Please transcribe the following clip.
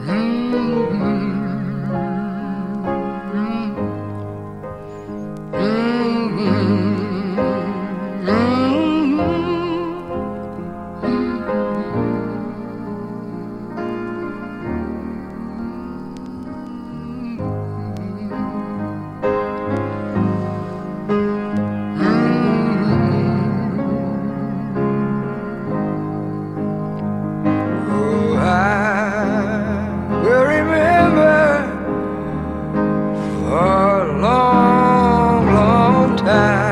Mm. back.